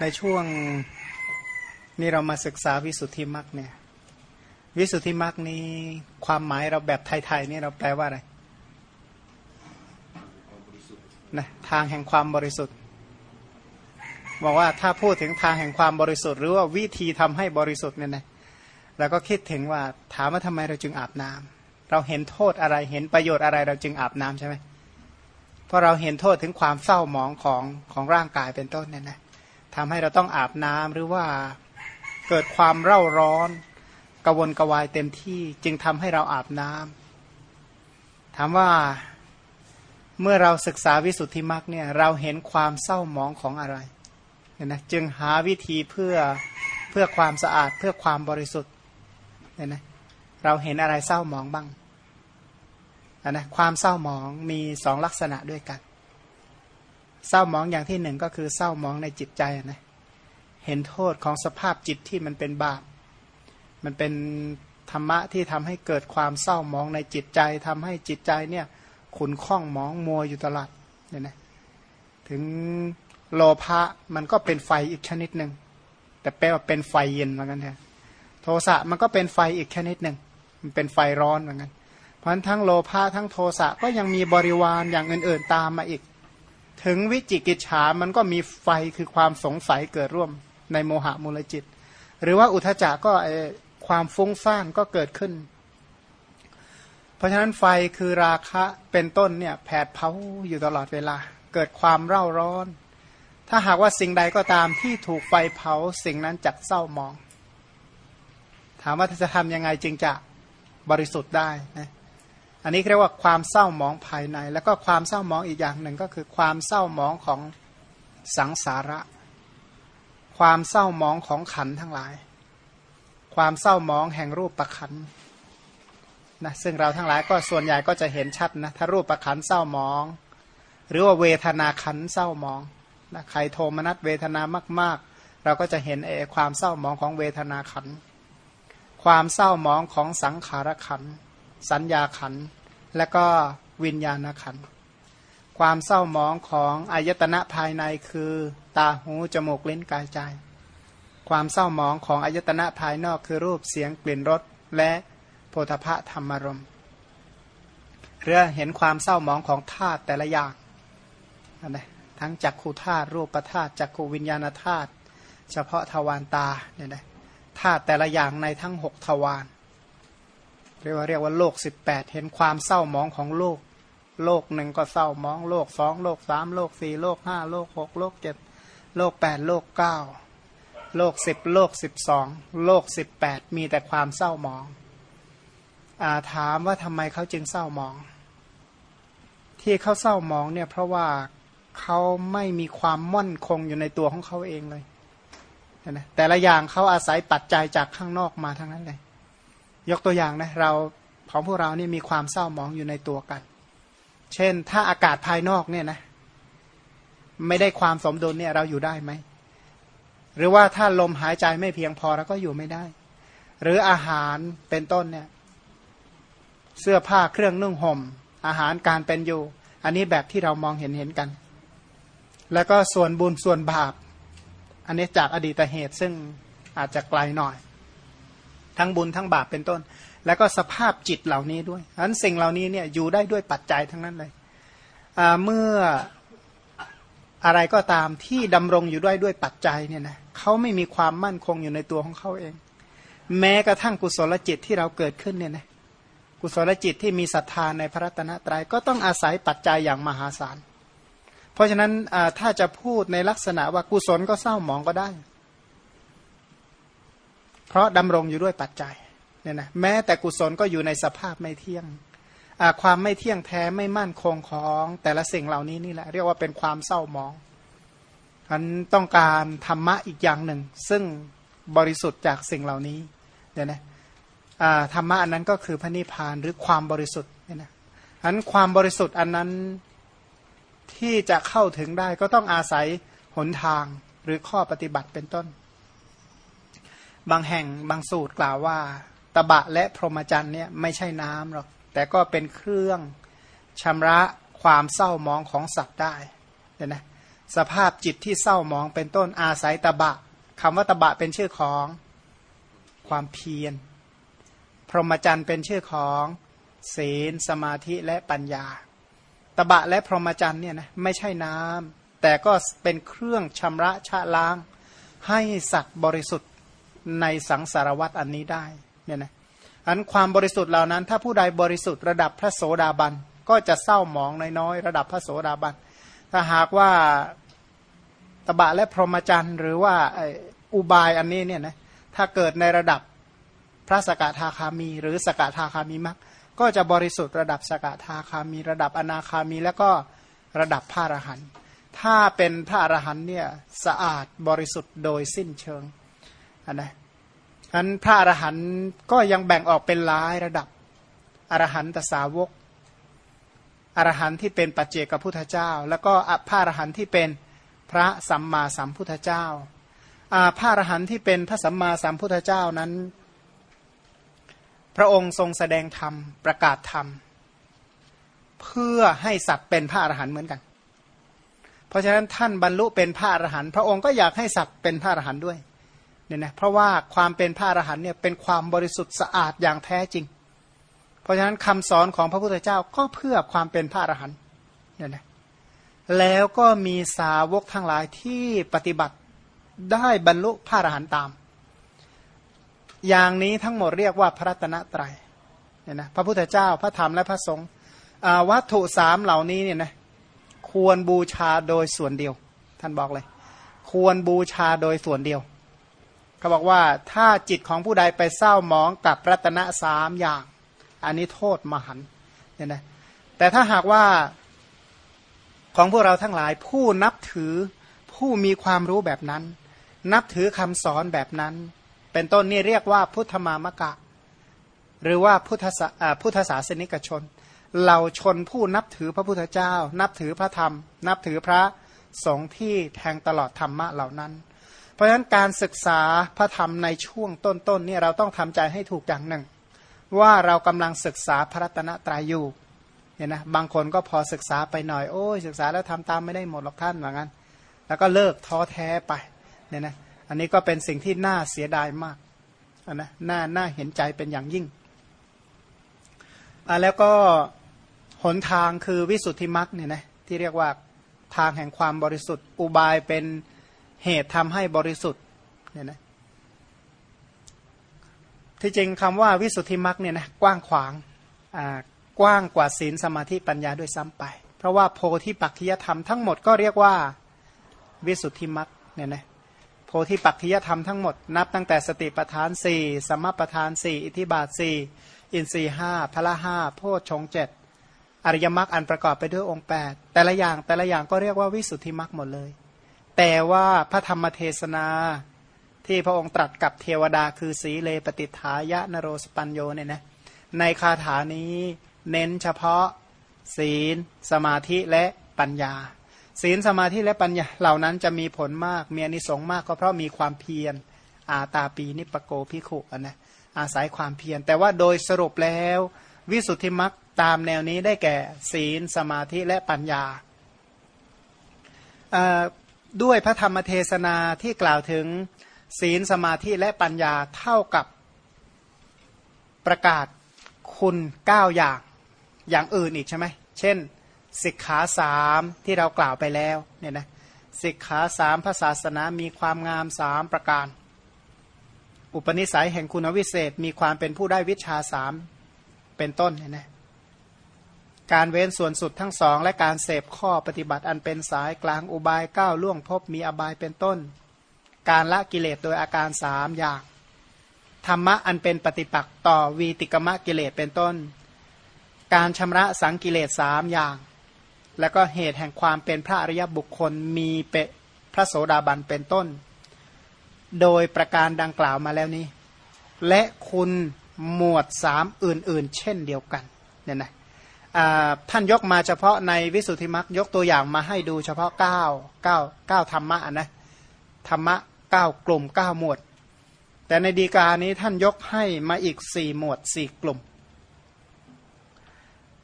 ในช่วงนี้เรามาศึกษาวิสุทธิมรรคเนี่ย วิสุทธิมรรคนี้ความหมายเราแบบไทยๆนี่เราแปลว่าอะไรนะทางแห่งความบริสุทธิ์บอกว่าถ้าพูดถึงทางแห่งความบริสุทธิ์ หรือว่าวิธีทำให้บริสุทธิ์เนี่ยนะเราก็คิดถึงว่าถามว่าทำไมเราจึงอาบน้ำเราเห็นโทษอะไรเห็นประโยชน์อะไรเราจึงอาบน้ำใช่ไหมเพราะเราเห็นโทษถึงความเศร้าหมองของของร่างกายเป็นต้นเนี่ยนะ ทำให้เราต้องอาบน้ำหรือว่าเกิดความเร่าร้อนกระวนกระวายเต็มที่จึงทำให้เราอาบน้ำถามว่าเมื่อเราศึกษาวิสุทธิมรรคเนี่ยเราเห็นความเศร้าหมองของอะไรเนี่ยนะจึงหาวิธีเพื่อเพื่อความสะอาดเพื่อความบริสุทธิ์เนี่ยนะเราเห็นอะไรเศร้าหมองบ้างนะความเศร้าหมองมีสองลักษณะด้วยกัน เศร้ามองอย่างที่หนึ่งก็คือเศร้ามองในจิตใจนะเห็นโทษของสภาพจิตที่มันเป็นบาปมันเป็นธรรมะที่ทำให้เกิดความเศร้ามองในจิตใจทำให้จิตใจเนี่ยขุนข้องมองมัวอยู่ตลอดเนี่ยนะถึงโลภะมันก็เป็นไฟอีกชนิดหนึ่งแต่แปลว่าเป็นไฟเย็นเหมือนกันแท้โทสะมันก็เป็นไฟอีกชนิดหนึ่งมันเป็นไฟร้อนเหมือนกันเพราะฉะนั้นทั้งโลภะทั้งโทสะก็ยังมีบริวารอย่างอื่นๆตามมาอีก ถึงวิจิกิจฉามันก็มีไฟคือความสงสัยเกิดร่วมในโมหะมูลจิต หรือว่าอุทจักก็ความฟุ้งซ่านก็เกิดขึ้น เพราะฉะนั้นไฟคือราคะเป็นต้นเนี่ยแผดเผาอยู่ตลอดเวลา เกิดความเร่าร้อน ถ้าหากว่าสิ่งใดก็ตามที่ถูกไฟเผาสิ่งนั้นจักเศร้ามอง ถามว่าจะทำยังไงจึงจะบริสุทธิ์ได้นะ อันนี้เรียกว่าความเศร้าหมองภายใน แล้วก็ความเศร้าหมองอีกอย่างหนึ่งก็คือความเศร้าหมองของสังสาระ ความเศร้าหมองของขันทั้งหลาย ความเศร้าหมองแห่งรูปประขันนะซึ่งเราทั้งหลายก็ส่วนใหญ่ก็จะเห็นชัดนะถ้ารูปประขันเศร้าหมอง หรือว่าเวทนาขันเศร้าหมองนะใครโทมนัสเวทนามาก ๆ เราก็จะเห็นเอความเศร้าหมองของเวทนาขันความเศร้าหมองของสังขารขัน สัญญาขัน และก็วิญญาณขัน ความเศร้าหมองของอายตนะภายในคือตาหูจมูกลิ้นกายใจ ความเศร้าหมองของอายตนะภายนอกคือรูปเสียงกลิ่นรสและโพธพะธรรมรมเรือเห็นความเศร้าหมองของธาตุแต่ละอย่างนะทั้งจักขูธาตุรูปธาตุจักขูวิญญาณธาตุเฉพาะทวารตาเนี่ยนะธาตุแต่ละอย่างในทั้งหกทวาร เรียกว่าเรียกว่าโลกสิบแปดเห็นความเศร้ามองของโลก โลกหนึ่งก็เศร้ามอง โลกสองโลกสามโลกสี่โลกห้าโลกหกโลกเจ็ดโลกแปดโลกเก้าโลกสิบโลกสิบสองโลกสิบแปดมีแต่ความเศร้ามองอาถามว่าทำไมเขาจึงเศร้ามอง ที่เขาเศร้ามองเนี่ยเพราะว่าเขาไม่มีความมั่นคงอยู่ในตัวของเขาเองเลยนะแต่ละอย่างเขาอาศัยปัจจัยจากข้างนอกมาทั้งนั้นเลย ยกตัวอย่างนะเราของพวกเรานี่มีความเศร้าหมองอยู่ในตัวกัน เช่นถ้าอากาศภายนอกเนี่ยนะ ไม่ได้ความสมดุลเนี่ยเราอยู่ได้ไหม หรือว่าถ้าลมหายใจไม่เพียงพอเราก็อยู่ไม่ได้ หรืออาหารเป็นต้นเนี่ย เสื้อผ้าเครื่องนุ่งห่ม อาหารการเป็นอยู่ อันนี้แบบที่เรามองเห็นเห็นกัน แล้วก็ส่วนบุญส่วนบาป อันนี้จากอดีตเหตุซึ่งอาจจะไกลหน่อย ทั้งบุญทั้งบาปเป็นต้น แล้วก็สภาพจิตเหล่านี้ด้วยฉะนั้นสิ่งเหล่านี้เนี่ยอยู่ได้ด้วยปัจจัยทั้งนั้นเลยเมื่ออะไรก็ตามที่ดำรงอยู่ด้วยด้วยปัจจัยเนี่ยนะเขาไม่มีความมั่นคงอยู่ในตัวของเขาเอง แม้กระทั่งกุศลจิตที่เราเกิดขึ้นเนี่ยนะกุศลจิตที่มีศรัทธาในพระรัตนตรยัยก็ต้องอาศัยปัจจัยอย่างมหาศาล เพราะฉะนั้นถ้าจะพูดในลักษณะว่ากุศลก็เศร้าหมองก็ได้ เพราะดำรงอยู่ด้วยปัจจัยเนี่ยนะแม้แต่กุศลก็อยู่ในสภาพไม่เที่ยงความไม่เที่ยงแท้ไม่มั่นคงของแต่ละสิ่งเหล่านี้นี่แหละ เรียกว่าเป็นความเศร้ามองอันต้องการธรรมะอีกอย่างหนึ่ง ซึ่งบริสุทธิ์จากสิ่งเหล่านี้เนี่ยนะธรรมะอันนั้นก็คือพระนิพพานหรือความบริสุทธิ์เนี่ยนะอันความบริสุทธิ์อันนั้นที่จะเข้าถึงได้ก็ต้องอาศัยหนทางหรือข้อปฏิบัติเป็นต้น บางแห่งบางสูตรกล่าวว่า ตบะและพรหมจรรย์เนี่ยไม่ใช่น้ำหรอก แต่ก็เป็นเครื่องชำระความเศร้ามองของสัตว์ได้เห็นไหมสภาพจิตที่เศร้ามองเป็นต้นอาศัยตบะคำว่าตบะเป็นชื่อของความเพียร พรหมจรรย์เป็นชื่อของศีลสมาธิและปัญญา ตบะและพรหมจรรย์เนี่ยนะไม่ใช่น้ำแต่ก็เป็นเครื่องชำระชะล้างให้สัตว์บริสุทธิ์ ในสังสารวัตอันนี้ได้เนี่ยนะอันความบริสุทธิ์เหล่านั้น ถ้าผู้ใดบริสุทธิ์ระดับพระโสดาบันก็จะเศร้าหมองน้อยๆระดับพระโสดาบันถ้าหากว่าตบะและพรหมจรรย์หรือว่าอุบายอันนี้เนี่ยนะถ้าเกิดในระดับพระสกทาคามี หรือสกทาคามีมักก็จะบริสุทธิ์ระดับสกทาคามีระดับอนาคามี แล้วก็ระดับพระอรหันต์ถ้าเป็นพระอรหันต์เนี่ยสะอาดบริสุทธิ์โดยสิ้นเชิง นนะนั้นพระอรหันต์ก็ยังแบ่งออกเป็นหลายระดับ อรหันตสาวก อรหันต์ที่เป็นปัจเจกพุทธเจ้า แล้วก็พระอรหันต์ที่เป็นพระสัมมาสัมพุทธเจ้าพระอรหันต์ที่เป็นพระสัมมาสัมพุทธเจ้านั้น พระองค์ทรงแสดงธรรมประกาศธรรม เพื่อให้สัตว์เป็นพระอรหันต์เหมือนกัน เพราะฉะนั้นท่านบรรลุเป็นพระอรหันต์พระองค์ก็อยากให้สัตว์เป็นพระอรหันต์ด้วย เนี่ยนะเพราะว่าความเป็นพระอรหันต์เนี่ยเป็นความบริสุทธิ์สะอาดอย่างแท้จริง เพราะฉะนั้นคำสอนของพระพุทธเจ้าก็เพื่อความเป็นพระอรหันต์เนี่ยนะแล้วก็มีสาวกทั้งหลายที่ปฏิบัติได้บรรลุพระอรหันต์ตาม อย่างนี้ทั้งหมดเรียกว่าพระรัตนตรัยเนี่ยนะพระพุทธเจ้าพระธรรมและพระสงฆ์วัตถุสามเหล่านี้เนี่ยนะควรบูชาโดยส่วนเดียว ท่านบอกเลย ควรบูชาโดยส่วนเดียว เขาบอกว่าถ้าจิตของผู้ใดไปเศร้าหมองกับรัตนะสามอย่าง อันนี้โทษมหันเนี่ยนะแต่ถ้าหากว่าของพวกเราทั้งหลายผู้นับถือผู้มีความรู้แบบนั้น นับถือคำสอนแบบนั้น เป็นต้นนี่เรียกว่าพุทธมามกะ หรือว่าพุทธพุทธศาสนิกชนเหล่าชนผู้นับถือพระพุทธเจ้า นับถือพระธรรม นับถือพระสงฆ์ที่แทงตลอดธรรมะเหล่านั้น เพราะฉะนั้นการศึกษาพระธรรมในช่วงต้นๆนนี่เราต้องทำใจให้ถูกอย่างหนึ่ง ว่าเรากำลังศึกษาพระรัตนตรัยอยู่เห็นนะบางคนก็พอศึกษาไปหน่อยโอ้ยศึกษาแล้วทำตามไม่ได้หมดหรอกท่านเหมือนกันแล้วก็เลิกท้อแท้ไปเนี่ยนะอันนี้ก็เป็นสิ่งที่น่าเสียดายมากนนะน่าน่าเห็นใจเป็นอย่างยิ่งอ่าแล้วก็หนทางคือวิสุทธิมรรคเนี่ยนะที่เรียกว่าทางแห่งความบริสุทธิ์อุบายเป็น เหตุทำให้บริสุทธิ์เนี่ยนะที่จริงคำว่าวิสุทธิมรรคเนี่ยนะกว้างขวางอ่ากว้างกว่าศีลสมาธิปัญญาด้วยซ้ำไป เพราะว่าโพธิปัจจยธรรมทั้งหมดก็เรียกว่าวิสุทธิมรรคเนี่ยนะโพธิปัจจยธรรมทั้งหมดนับตั้งแต่สติปทานสี่สมปทานสี่อิทิบาทสี่อินทรีห้าพละห้าโพชฌงเจ็ดอริยมรรคอันประกอบไปด้วยองค์ 8 แต่ละอย่างแต่ละอย่างก็เรียกว่าวิสุทธิมรรคหมดเลย แต่ว่าพระธรรมเทศนา ที่พระองค์ตรัสกับเทวดาคือสีเลปฏิฐายะนโรสปัญโยเนี่ยนะในคาถานี้เน้นเฉพาะศีล สมาธิและปัญญา ศีลสมาธิและปัญญาเหล่านั้นจะมีผลมากมีอนิสงส์มากก็เพราะมีความเพียรอาตาปีนิปโกพิขุนะอาศัยความเพียรแต่ว่าโดยสรุปแล้ว วิสุทธิมรรคตามแนวนี้ได้แก่ศีลสมาธิและปัญญา ด้วยพระธรรมเทศนาที่กล่าวถึงศีลสมาธิและปัญญาเท่ากับประกาศคุณเก้าอย่างอย่างอื่นอีกใช่ไหม เช่นสิกขาสามที่เรากล่าวไปแล้วเนี่ยนะสิกขาสามพระศาสนามีความงามสามประการ อุปนิสัยแห่งคุณวิเศษมีความเป็นผู้ได้วิชาสามเป็นต้นเนี่ยนะ การเว้นส่วนสุดทั้งสองและการเสพข้อปฏิบัติอันเป็นสายกลางอุบายก้าวล่วงพบมีอบายเป็นต้น การละกิเลสโดยอาการสามอย่าง ธรรมะอันเป็นปฏิปักษ์ต่อวีติกมะกิเลสเป็นต้น การชำระสังกิเลสสามอย่าง แล้วก็เหตุแห่งความเป็นพระอริยบุคคลมีเปพระโสดาบันเป็นต้น โดยประการดังกล่าวมาแล้วนี้ และคุณหมวดสามอื่นๆ เช่นเดียวกันเนี่ยนะ ท่านยกมาเฉพาะในวิสุทธิมรรคยกตัวอย่างมาให้ดูเฉพาะ 9 9 9ธรรมะนะธรรมะ 9 กลุ่ม 9 หมวด แต่ในดีกานี้ท่านยกให้มาอีก 4 หมวด 4 กลุ่ม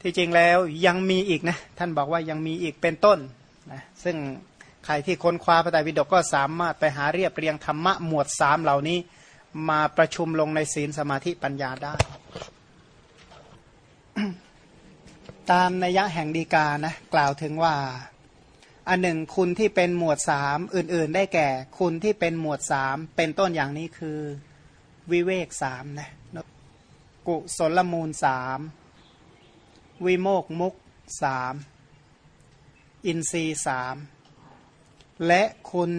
ที่จริงแล้วยังมีอีกนะท่านบอกว่ายังมีอีกเป็นต้นนะซึ่งใครที่ค้นคว้าพระไตรปิฎกก็สามารถไปหาเรียบเรียงธรรมะหมวดสามเหล่านี้มาประชุมลงในศีลสมาธิปัญญาได้ ตามนัยยะแห่งดีกานะกล่าวถึงว่า อันหนึ่งคุณที่เป็นหมวดสามอื่น ๆ ได้แก่ คุณที่เป็นหมวดสามเป็นต้นอย่างนี้คือวิเวกสามนะกุศลมูลสามวิโมกมุกสามอินทรีสามและคุณ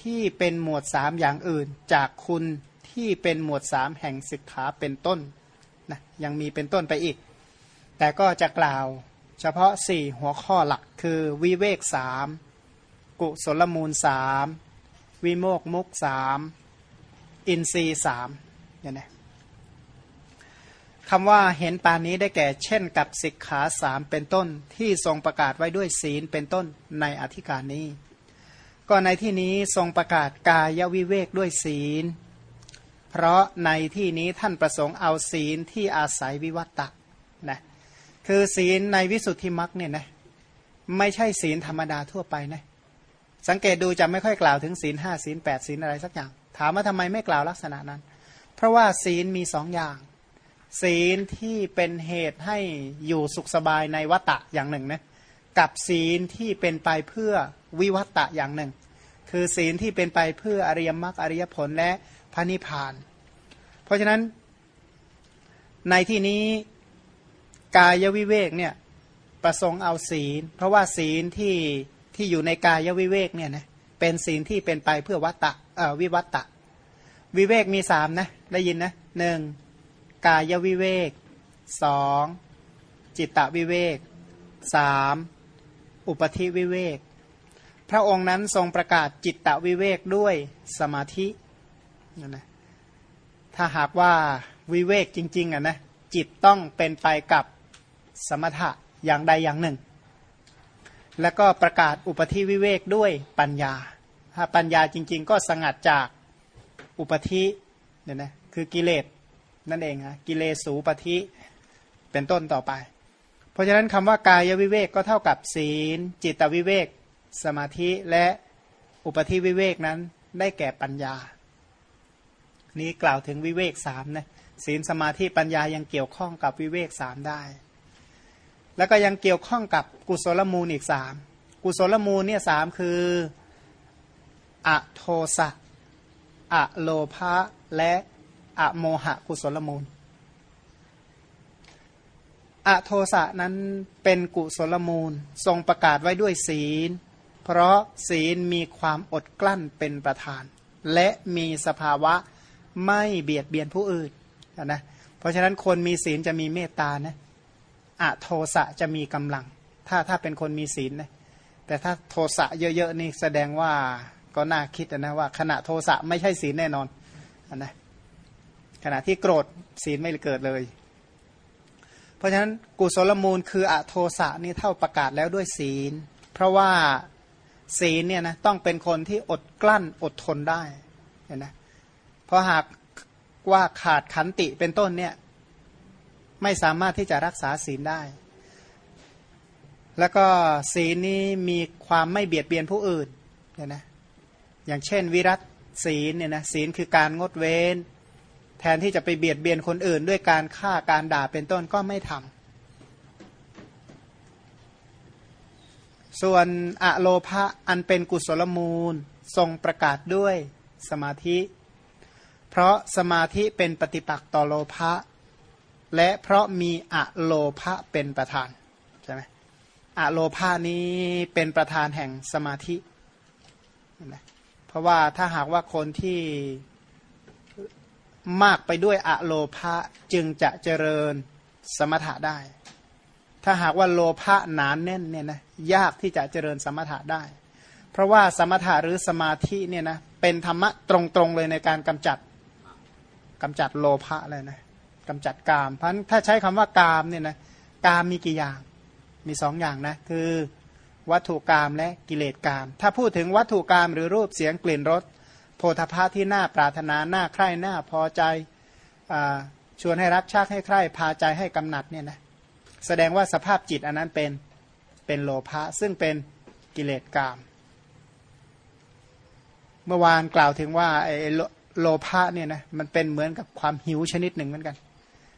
ที่เป็นหมวดสามอย่างอื่น จากคุณที่เป็นหมวดสามแห่งสิกขาเป็นต้นนะยังมีเป็นต้นไปอีก แต่ก็จะกล่าวเฉพาะสี่หัวข้อหลักคือวิเวกสามกุศลมูลสามวิโมกมุกสามอินทรีสามเนี่ยนะคำว่าเห็นปานนี้ได้แก่เช่นกับสิกขาสามเป็นต้นที่ทรงประกาศไว้ด้วยศีลเป็นต้นในอธิการนี้ ก็ในที่นี้ทรงประกาศกายวิเวกด้วยศีล เพราะในที่นี้ท่านประสงค์เอาศีลที่อาศัยวิวัตตะนะ คือศีลในวิสุทธิมรรคเนี่ยนะไม่ใช่ศีลธรรมดาทั่วไปนะสังเกตดูจะไม่ค่อยกล่าวถึงศีลห้าศีลแปดศีลอะไรสักอย่าง ถามว่าทำไมไม่กล่าวลักษณะนั้น เพราะว่าศีลมีสองอย่าง ศีลที่เป็นเหตุให้อยู่สุขสบายในวัตตะอย่างหนึ่งนะกับศีลที่เป็นไปเพื่อวิวัตตะอย่างหนึ่ง คือศีลที่เป็นไปเพื่ออริยมรรคอริยผลและพระนิพพาน เพราะฉะนั้นในที่นี้ กายวิเวกเนี่ยประสงค์เอาศีล เพราะว่าศีลที่ที่อยู่ในกายวิเวกเนี่ยนะเป็นศีลที่เป็นไปเพื่อวัตตะวิวัตตะ วิเวกมีสามนะได้ยินนะหนึ่งกายวิเวกสองจิตตวิเวกสามอุปธิวิเวก พระองค์นั้นทรงประกาศจิตตวิเวกด้วยสมาธินั่นนะถ้าหากว่าวิเวกจริงๆอะนะจิตต้องเป็นไปกับ สมถะอย่างใดอย่างหนึ่ง แล้วก็ประกาศอุปธิวิเวกด้วยปัญญา ถ้าปัญญาจริง ๆ ก็สงัดจากอุปธิเนี่ยนะคือกิเลสนั่นเองฮะกิเลสูปฏิเป็นต้นต่อไป เพราะฉะนั้นคำว่ากายวิเวกก็เท่ากับศีล จิตวิเวก สมาธิและอุปธิวิเวกนั้นได้แก่ปัญญา นี้กล่าวถึงวิเวกสามนะศีลสมาธิปัญญายังเกี่ยวข้องกับวิเวกสามได้ แล้วก็ยังเกี่ยวข้องกับกุศลมูลอีกสามกุศลมูลเนี่ยสามคืออะโทสะอะโลภะและอโมหะกุศลมูลอโทสะนั้นเป็นกุศลมูลทรงประกาศไว้ด้วยศีล เพราะศีลมีความอดกลั้นเป็นประธาน และมีสภาวะไม่เบียดเบียนผู้อื่นนะเพราะฉะนั้นคนมีศีลจะมีเมตตานะ อโทสะจะมีกำลัง ถ้าถ้าเป็นคนมีศีลนะแต่ถ้าโทสะเยอะๆนี่แสดงว่าก็น่าคิดนะว่าขณะโทสะไม่ใช่ศีลแน่นอนนะขณะที่โกรธศีลไม่เกิดเลย เพราะฉะนั้นกุศลมูลคืออโทสะนี่เท่าประกาศแล้วด้วยศีล เพราะว่าศีลเนี่ยนะต้องเป็นคนที่อดกลั้นอดทนได้เห็นไหมเพราะหากว่าขาดขันติเป็นต้นเนี่ย ไม่สามารถที่จะรักษาศีลได้ แล้วก็ศีลนี้มีความไม่เบียดเบียนผู้อื่นเนี่ยนะอย่างเช่น วิรัตศีลเนี่ยนะศีลคือการงดเว้น แทนที่จะไปเบียดเบียนคนอื่น ด้วยการฆ่าการด่าเป็นต้นก็ไม่ทำส่วนอะโลภะอันเป็นกุศลมูลทรงประกาศด้วยสมาธิ เพราะสมาธิเป็นปฏิปักษ์ต่อโลภะ และเพราะมีอะโลภะเป็นประธานใช่ไหมอะโลภะนี้เป็นประธานแห่งสมาธิเพราะว่าถ้าหากว่าคนที่มากไปด้วยอะโลภะจึงจะเจริญสมถะได้ ถ้าหากว่าโลภะหนานแน่นเนี่ยนะยากที่จะเจริญสมถะได้ เพราะว่าสมถะหรือสมาธิเนี่ยนะเป็นธรรมะตรงๆเลยในการกำจัดกำจัดโลภะเลยนะ กำจัดกามเพราะถ้าใช้คำว่ากามเนี่ยนะกามมีกี่อย่างมีสองอย่างนะคือวัตถุกามและกิเลสกาม ถ้าพูดถึงวัตถุกามหรือรูปเสียงกลิ่นรสโพธภาที่น่าปรารถนาน่าใคร่น่าพอใจอชวนให้รักชาติให้ใคร่พาใจให้กำหนัดเนี่ยนะแสดงว่าสภาพจิตอันนั้นเป็นเป็นโลภะซึ่งเป็นกิเลสกาม เมื่อวานกล่าวถึงว่าไอ้โลภะเนี่ยนะมันเป็นเหมือนกับความหิวชนิดหนึ่งเหมือนกัน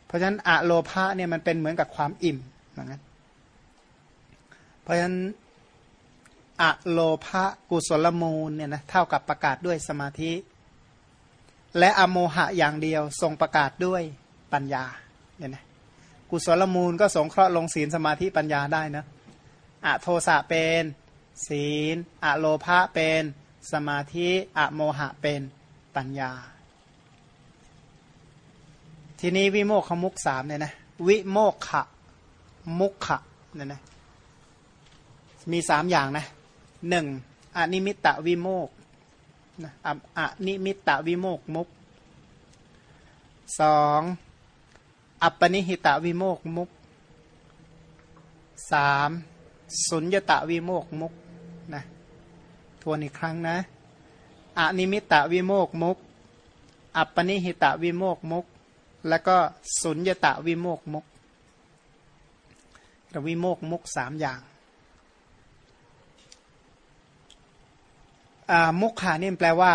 เพราะฉะนั้นอะโลภะเนี่ยมันเป็นเหมือนกับความอิ่มเหมือนกันเพราะฉะนั้นอะโลภะกุศลมูลเนี่ยนะเท่ากับประกาศด้วยสมาธิ และอโมหะอย่างเดียวทรงประกาศด้วยปัญญาเนี่ยนะกุศลมูลก็สงเคราะห์ลงศีลสมาธิปัญญาได้นะอะโทสะเป็นศีลอะโลภะเป็นสมาธิอะโมหะเป็นปัญญา ทีนี้วิโมกขมุกสามเนี่ยนะวิโมกขะมุกขะเนี่ยนะมีสามอย่างนะหนึ่งอนิมิตตวิโมกนะอะอนิมิตตวิโมกมุกสองอัปปนิหิตวิโมกมุกสามสุญญตวิโมกมุกนะทวนอีกครั้งนะอนิมิตตวิโมกมุก อัปปนิหิตวิโมกมุก แล้วก็สุญญตวิโมกมุกวิโมกมุกสามอย่างมุกขานี่แปลว่า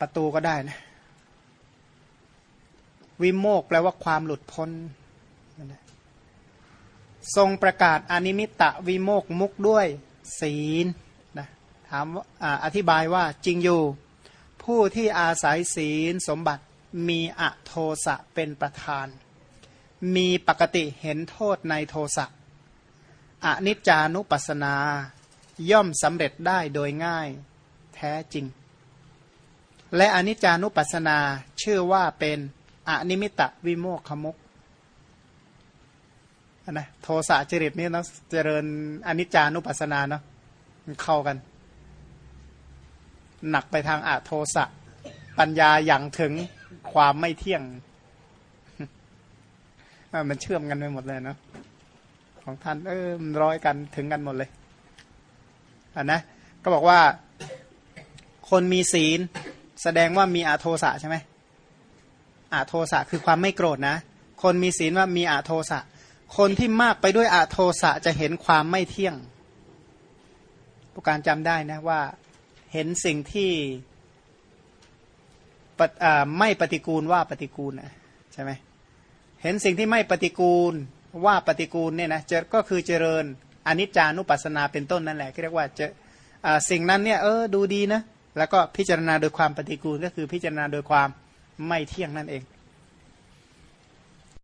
ประตูก็ได้นะวิโมกแปลว่าความหลุดพ้นทรงประกาศอนิมิตะวิโมกมุกด้วยศีลนะถามอธิบายว่าจริงอยู่ ผู้ที่อาศัยศีลสมบัติ มีอโทสะเป็นประธาน มีปกติเห็นโทษในโทสะอนิจจานุปัสสนา ย่อมสำเร็จได้โดยง่ายแท้จริง และอนิจจานุปัสสนาชื่อว่าเป็นอนิมิตะวิโมกขมุกนะโทสะจริตนี่นะเจริญอนิจจานุปัสสนาเนาะมันเข้ากัน หนักไปทางอะโทสะปัญญาอย่างถึง ความไม่เที่ยง มันเชื่อมกันไปหมดเลยเนาะของท่านเออมันร้อยกันถึงกันหมดเลยอะนะก็บอกว่า คนมีศีล แสดงว่ามีอาโทสะใช่ไหมอาโทสะคือความไม่โกรธนะ คนมีศีลว่ามีอาโทสะ คนที่มากไปด้วยอาโทสะจะเห็นความไม่เที่ยงผู้การจำได้นะว่า เห็นสิ่งที่ ไม่ปฏิกูลว่าปฏิกูลนะใช่ไหมเห็นสิ่งที่ไม่ปฏิกูลว่าปฏิกูลเนี่ยนะจะก็คือเจริญอนิจจานุปัสสนาเป็นต้นนั่นแหละที่เรียกว่าจะสิ่งนั้นเนี่ยเออดูดีนะแล้วก็พิจารณาโดยความปฏิกูลก็คือพิจารณาโดยความไม่เที่ยงนั่นเอง